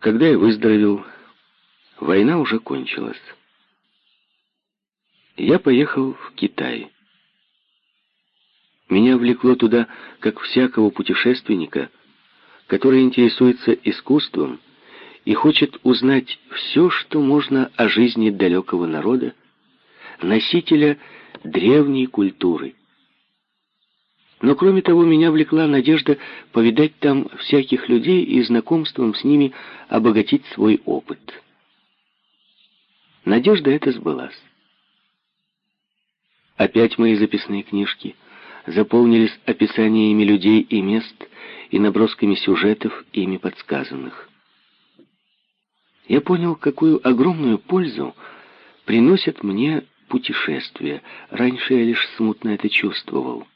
Когда я выздоровел, война уже кончилась. Я поехал в Китай. Меня влекло туда, как всякого путешественника, который интересуется искусством и хочет узнать все, что можно о жизни далекого народа, носителя древней культуры. Но кроме того, меня влекла надежда повидать там всяких людей и знакомством с ними обогатить свой опыт. Надежда эта сбылась. Опять мои записные книжки заполнились описаниями людей и мест и набросками сюжетов, ими подсказанных. Я понял, какую огромную пользу приносят мне путешествия. Раньше я лишь смутно это чувствовал.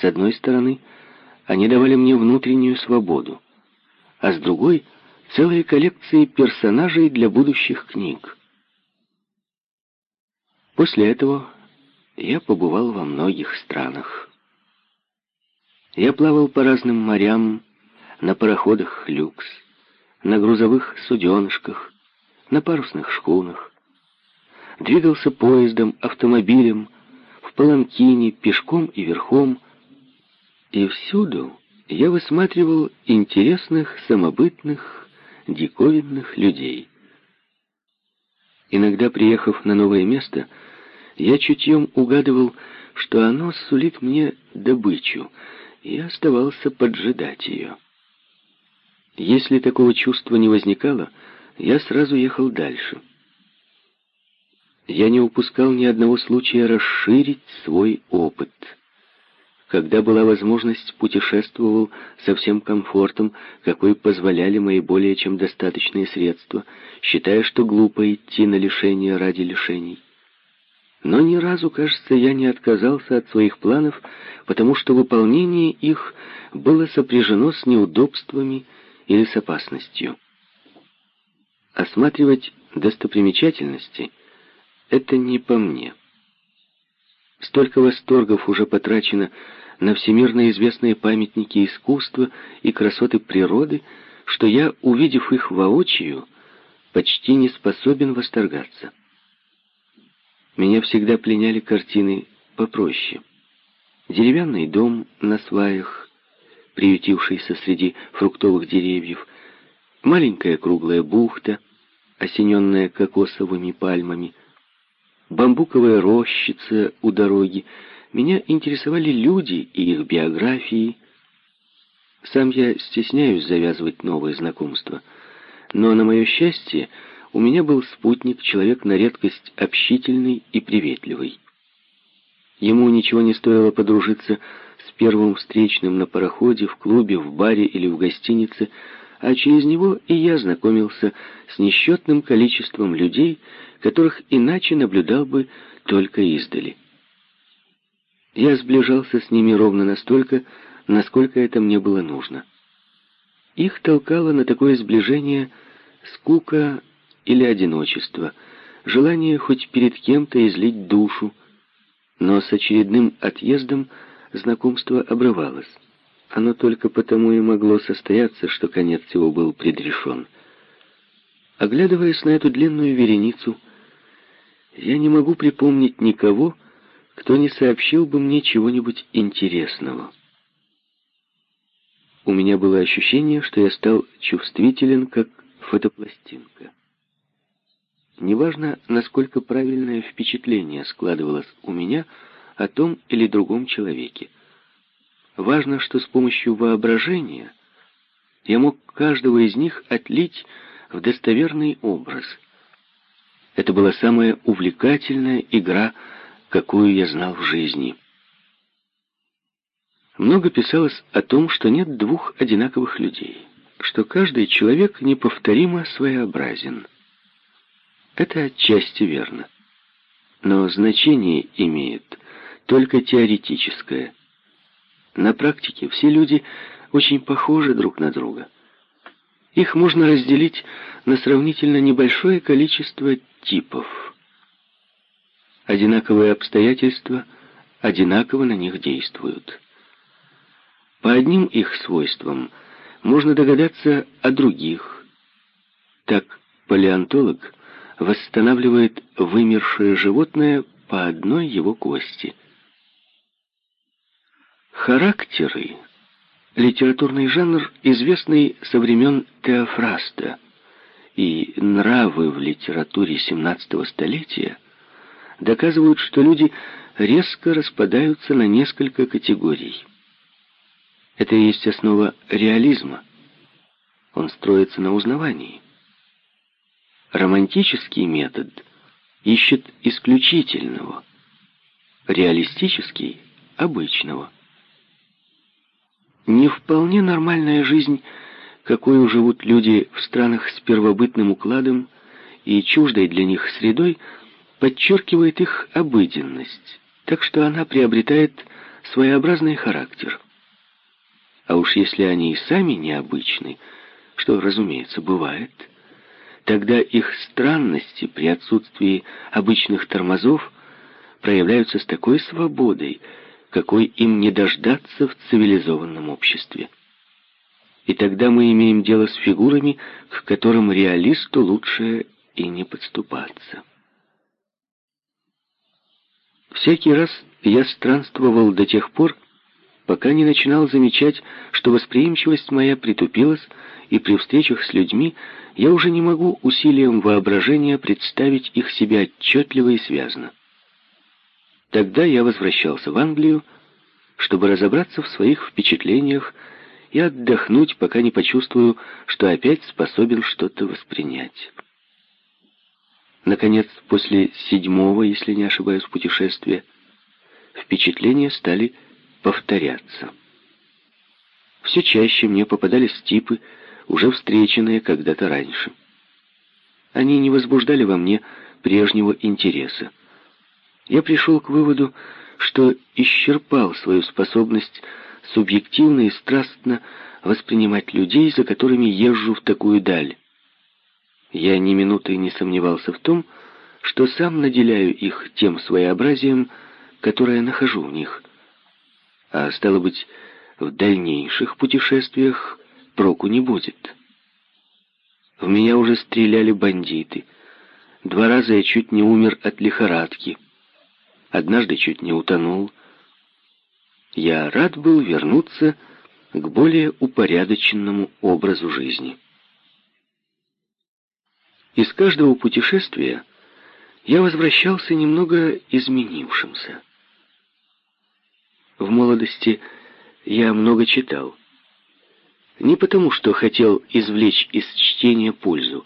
С одной стороны, они давали мне внутреннюю свободу, а с другой — целые коллекции персонажей для будущих книг. После этого я побывал во многих странах. Я плавал по разным морям, на пароходах «Люкс», на грузовых суденышках, на парусных шхунах. Двигался поездом, автомобилем, в паланкине, пешком и верхом. И всюду я высматривал интересных, самобытных, диковинных людей. Иногда, приехав на новое место, я чутьем угадывал, что оно сулит мне добычу, и оставался поджидать ее. Если такого чувства не возникало, я сразу ехал дальше. Я не упускал ни одного случая расширить свой опыт. Когда была возможность, путешествовал со всем комфортом, какой позволяли мои более чем достаточные средства, считая, что глупо идти на лишение ради лишений. Но ни разу, кажется, я не отказался от своих планов, потому что выполнение их было сопряжено с неудобствами или с опасностью. Осматривать достопримечательности — это не по мне. Столько восторгов уже потрачено на всемирно известные памятники искусства и красоты природы, что я, увидев их воочию, почти не способен восторгаться. Меня всегда пленяли картины попроще. Деревянный дом на сваях, приютившийся среди фруктовых деревьев, маленькая круглая бухта, осененная кокосовыми пальмами, бамбуковая рощица у дороги. Меня интересовали люди и их биографии. Сам я стесняюсь завязывать новые знакомства, но, на мое счастье, у меня был спутник, человек на редкость общительный и приветливый. Ему ничего не стоило подружиться с первым встречным на пароходе, в клубе, в баре или в гостинице, а через него и я знакомился с несчетным количеством людей, которых иначе наблюдал бы только издали. Я сближался с ними ровно настолько, насколько это мне было нужно. Их толкало на такое сближение скука или одиночество, желание хоть перед кем-то излить душу, но с очередным отъездом знакомство обрывалось. Оно только потому и могло состояться, что конец его был предрешен. Оглядываясь на эту длинную вереницу, я не могу припомнить никого, кто не сообщил бы мне чего-нибудь интересного. У меня было ощущение, что я стал чувствителен, как фотопластинка. Неважно, насколько правильное впечатление складывалось у меня о том или другом человеке. Важно, что с помощью воображения я мог каждого из них отлить в достоверный образ. Это была самая увлекательная игра, какую я знал в жизни. Много писалось о том, что нет двух одинаковых людей, что каждый человек неповторимо своеобразен. Это отчасти верно. Но значение имеет только теоретическое. На практике все люди очень похожи друг на друга. Их можно разделить на сравнительно небольшое количество типов. Одинаковые обстоятельства одинаково на них действуют. По одним их свойствам можно догадаться о других. Так палеонтолог восстанавливает вымершее животное по одной его кости. Характеры — литературный жанр, известный со времен Теофраста, и нравы в литературе XVII столетия доказывают, что люди резко распадаются на несколько категорий. Это и есть основа реализма. Он строится на узнавании. Романтический метод ищет исключительного, реалистический — обычного. Не вполне нормальная жизнь, какой живут люди в странах с первобытным укладом и чуждой для них средой, подчеркивает их обыденность, так что она приобретает своеобразный характер. А уж если они и сами необычны, что, разумеется, бывает, тогда их странности при отсутствии обычных тормозов проявляются с такой свободой, какой им не дождаться в цивилизованном обществе. И тогда мы имеем дело с фигурами, к которым реалисту лучше и не подступаться. Всякий раз я странствовал до тех пор, пока не начинал замечать, что восприимчивость моя притупилась, и при встречах с людьми я уже не могу усилием воображения представить их себе отчетливо и связно. Тогда я возвращался в Англию, чтобы разобраться в своих впечатлениях и отдохнуть, пока не почувствую, что опять способен что-то воспринять. Наконец, после седьмого, если не ошибаюсь, путешествия, впечатления стали повторяться. Все чаще мне попадались типы, уже встреченные когда-то раньше. Они не возбуждали во мне прежнего интереса. Я пришел к выводу, что исчерпал свою способность субъективно и страстно воспринимать людей, за которыми езжу в такую даль. Я ни минуты не сомневался в том, что сам наделяю их тем своеобразием, которое нахожу в них. А стало быть, в дальнейших путешествиях проку не будет. В меня уже стреляли бандиты. Два раза я чуть не умер от лихорадки. Однажды чуть не утонул. Я рад был вернуться к более упорядоченному образу жизни. Из каждого путешествия я возвращался немного изменившимся. В молодости я много читал. Не потому, что хотел извлечь из чтения пользу,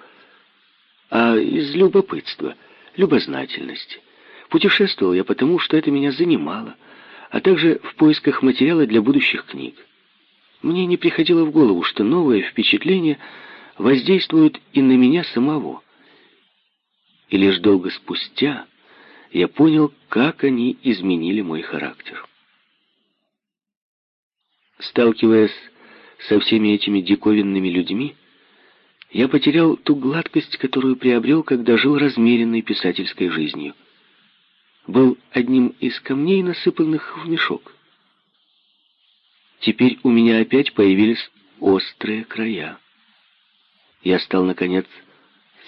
а из любопытства, любознательности. Путешествовал я потому, что это меня занимало, а также в поисках материала для будущих книг. Мне не приходило в голову, что новое впечатление воздействует и на меня самого. И лишь долго спустя я понял, как они изменили мой характер. Сталкиваясь со всеми этими диковинными людьми, я потерял ту гладкость, которую приобрел, когда жил размеренной писательской жизнью. Был одним из камней, насыпанных в мешок. Теперь у меня опять появились острые края. Я стал, наконец,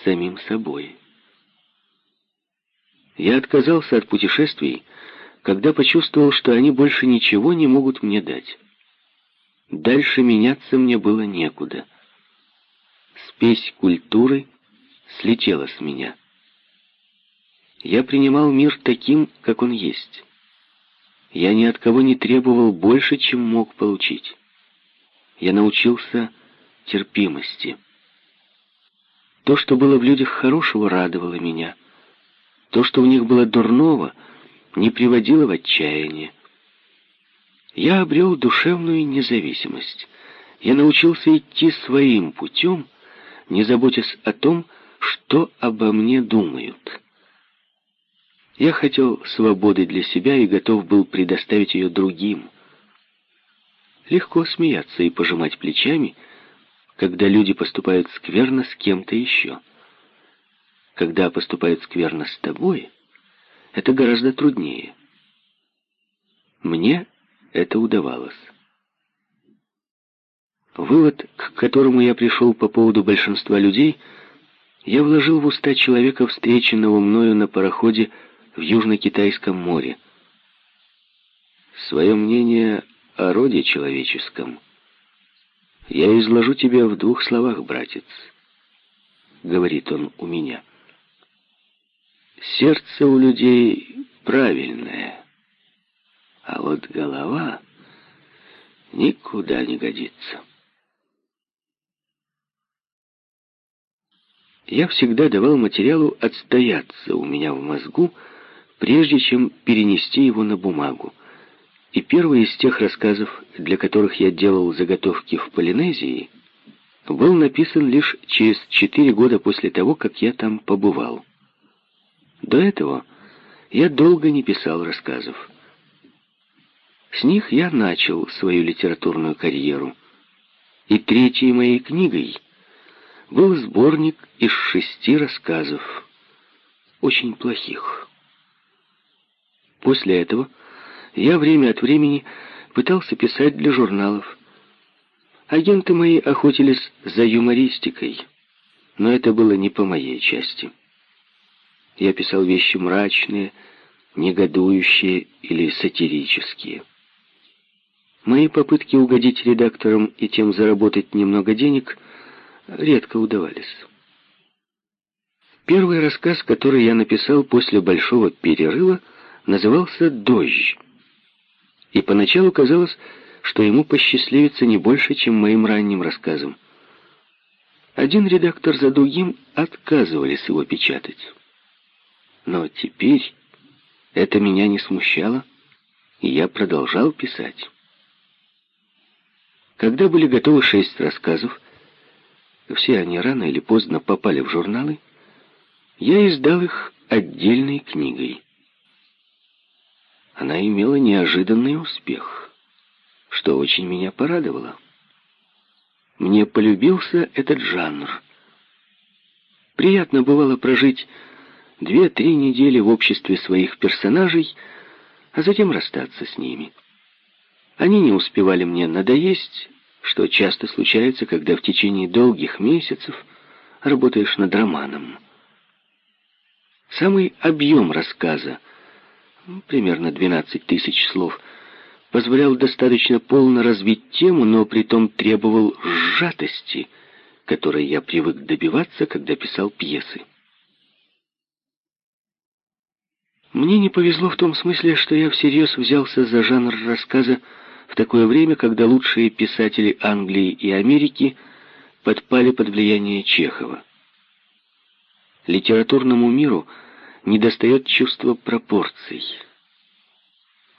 самим собой. Я отказался от путешествий, когда почувствовал, что они больше ничего не могут мне дать. Дальше меняться мне было некуда. Спесь культуры слетела с меня. Я принимал мир таким, как он есть. Я ни от кого не требовал больше, чем мог получить. Я научился терпимости. То, что было в людях хорошего, радовало меня. То, что в них было дурного, не приводило в отчаяние я обрел душевную независимость. Я научился идти своим путем, не заботясь о том, что обо мне думают. Я хотел свободы для себя и готов был предоставить ее другим. Легко смеяться и пожимать плечами, когда люди поступают скверно с кем-то еще. Когда поступают скверно с тобой, это гораздо труднее. Мне это удавалось. Вывод, к которому я пришел по поводу большинства людей, я вложил в уста человека, встреченного мною на пароходе в Южно-Китайском море. Свое мнение о роде человеческом я изложу тебе в двух словах, братец, — говорит он у меня. Сердце у людей правильное, а вот голова никуда не годится. Я всегда давал материалу отстояться у меня в мозгу, прежде чем перенести его на бумагу. И первый из тех рассказов, для которых я делал заготовки в Полинезии, был написан лишь через четыре года после того, как я там побывал. До этого я долго не писал рассказов. С них я начал свою литературную карьеру. И третьей моей книгой был сборник из шести рассказов, очень плохих. После этого я время от времени пытался писать для журналов. Агенты мои охотились за юмористикой, но это было не по моей части. Я писал вещи мрачные, негодующие или сатирические. Мои попытки угодить редакторам и тем заработать немного денег редко удавались. Первый рассказ, который я написал после большого перерыва, назывался «Дождь». И поначалу казалось, что ему посчастливится не больше, чем моим ранним рассказам. Один редактор за другим отказывались его печатать. Но теперь это меня не смущало, и я продолжал писать. Когда были готовы шесть рассказов, все они рано или поздно попали в журналы, я издал их отдельной книгой. Она имела неожиданный успех, что очень меня порадовало. Мне полюбился этот жанр. Приятно бывало прожить две-три недели в обществе своих персонажей, а затем расстаться с ними. Они не успевали мне надоесть, что часто случается, когда в течение долгих месяцев работаешь над романом. Самый объем рассказа, примерно 12 тысяч слов, позволял достаточно полно развить тему, но при том требовал сжатости, которой я привык добиваться, когда писал пьесы. Мне не повезло в том смысле, что я всерьез взялся за жанр рассказа в такое время, когда лучшие писатели Англии и Америки подпали под влияние Чехова. Литературному миру недостает чувства пропорций.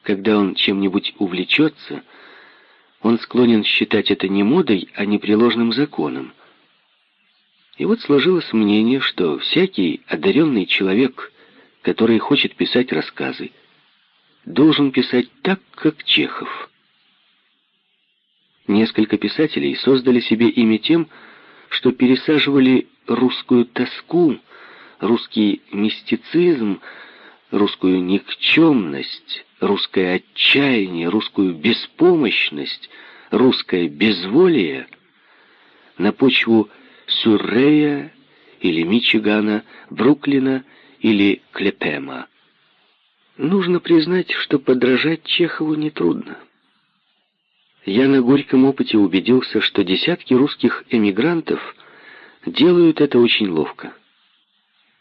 Когда он чем-нибудь увлечется, он склонен считать это не модой, а непреложным законом. И вот сложилось мнение, что всякий одаренный человек, который хочет писать рассказы, должен писать так, как Чехов. Несколько писателей создали себе имя тем, что пересаживали русскую тоску, русский мистицизм, русскую никчемность, русское отчаяние, русскую беспомощность, русское безволие на почву Сюррея или Мичигана, Бруклина или Клепема. Нужно признать, что подражать Чехову нетрудно. Я на горьком опыте убедился, что десятки русских эмигрантов делают это очень ловко.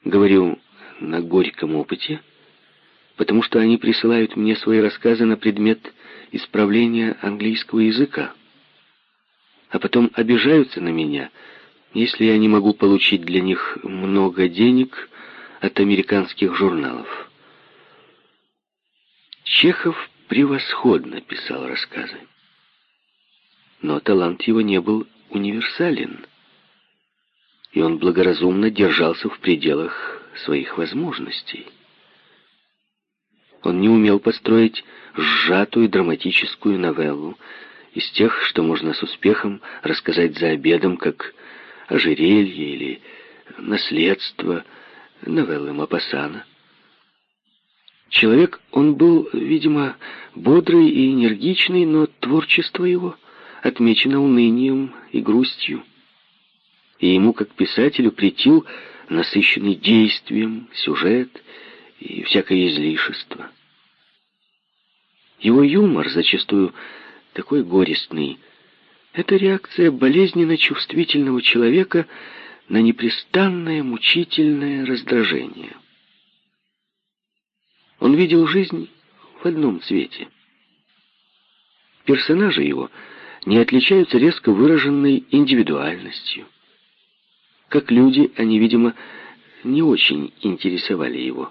Говорю «на горьком опыте», потому что они присылают мне свои рассказы на предмет исправления английского языка, а потом обижаются на меня, если я не могу получить для них много денег от американских журналов. Чехов превосходно писал рассказы но талант его не был универсален, и он благоразумно держался в пределах своих возможностей. Он не умел построить сжатую драматическую новеллу из тех, что можно с успехом рассказать за обедом, как «Ожерелье» или «Наследство», новеллы Мапассана. Человек он был, видимо, бодрый и энергичный, но творчество его отмечена унынием и грустью. И ему, как писателю, претил насыщенный действием сюжет и всякое излишество. Его юмор, зачастую такой горестный, это реакция болезненно чувствительного человека на непрестанное мучительное раздражение. Он видел жизнь в одном цвете. Персонажи его не отличаются резко выраженной индивидуальностью. Как люди, они, видимо, не очень интересовали его.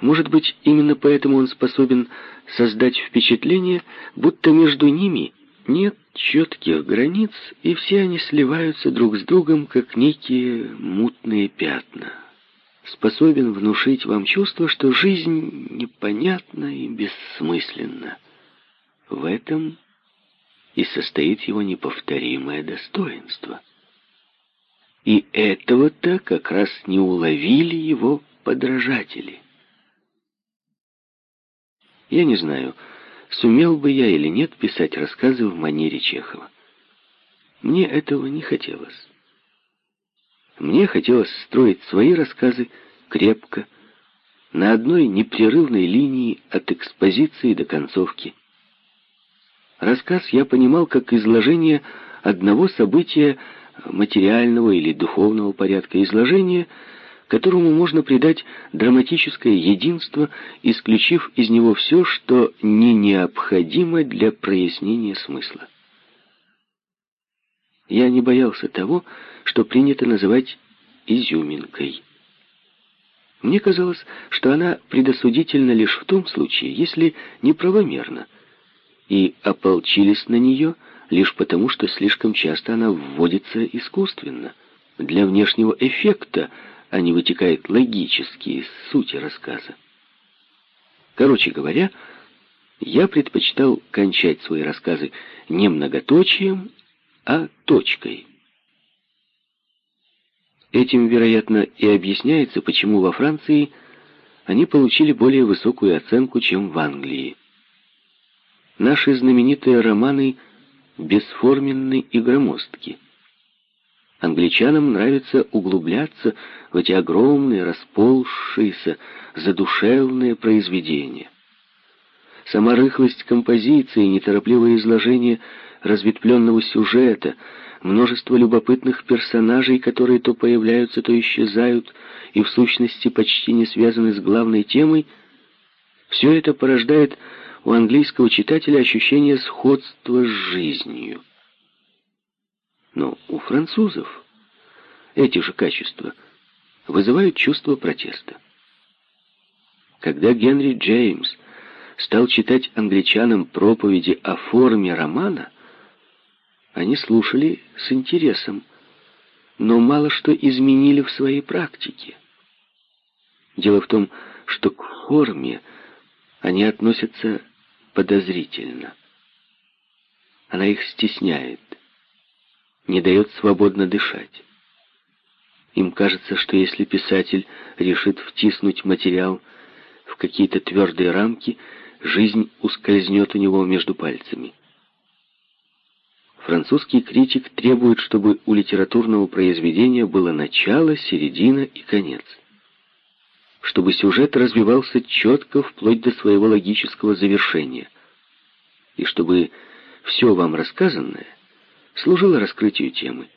Может быть, именно поэтому он способен создать впечатление, будто между ними нет четких границ, и все они сливаются друг с другом, как некие мутные пятна. Способен внушить вам чувство, что жизнь непонятна и бессмысленна. В этом и состоит его неповторимое достоинство. И этого-то как раз не уловили его подражатели. Я не знаю, сумел бы я или нет писать рассказы в манере Чехова. Мне этого не хотелось. Мне хотелось строить свои рассказы крепко, на одной непрерывной линии от экспозиции до концовки. Рассказ я понимал как изложение одного события материального или духовного порядка изложения, которому можно придать драматическое единство, исключив из него все, что не необходимо для прояснения смысла. Я не боялся того, что принято называть изюминкой. Мне казалось, что она предосудительна лишь в том случае, если неправомерна, и ополчились на нее лишь потому, что слишком часто она вводится искусственно, для внешнего эффекта, а не вытекает логически из сути рассказа. Короче говоря, я предпочитал кончать свои рассказы не многоточием, а точкой. Этим, вероятно, и объясняется, почему во Франции они получили более высокую оценку, чем в Англии. Наши знаменитые романы бесформенны и громоздки. Англичанам нравится углубляться в эти огромные, расползшиеся, задушевные произведения. Сама рыхлость композиции, неторопливое изложение разветвленного сюжета, множество любопытных персонажей, которые то появляются, то исчезают, и в сущности почти не связаны с главной темой, все это порождает у английского читателя ощущение сходства с жизнью. Но у французов эти же качества вызывают чувство протеста. Когда Генри Джеймс стал читать англичанам проповеди о форме романа, они слушали с интересом, но мало что изменили в своей практике. Дело в том, что к форме они относятся подозрительно. Она их стесняет, не дает свободно дышать. Им кажется, что если писатель решит втиснуть материал в какие-то твердые рамки, жизнь ускользнет у него между пальцами. Французский критик требует, чтобы у литературного произведения было начало, середина и конец чтобы сюжет развивался четко вплоть до своего логического завершения, и чтобы все вам рассказанное служило раскрытию темы.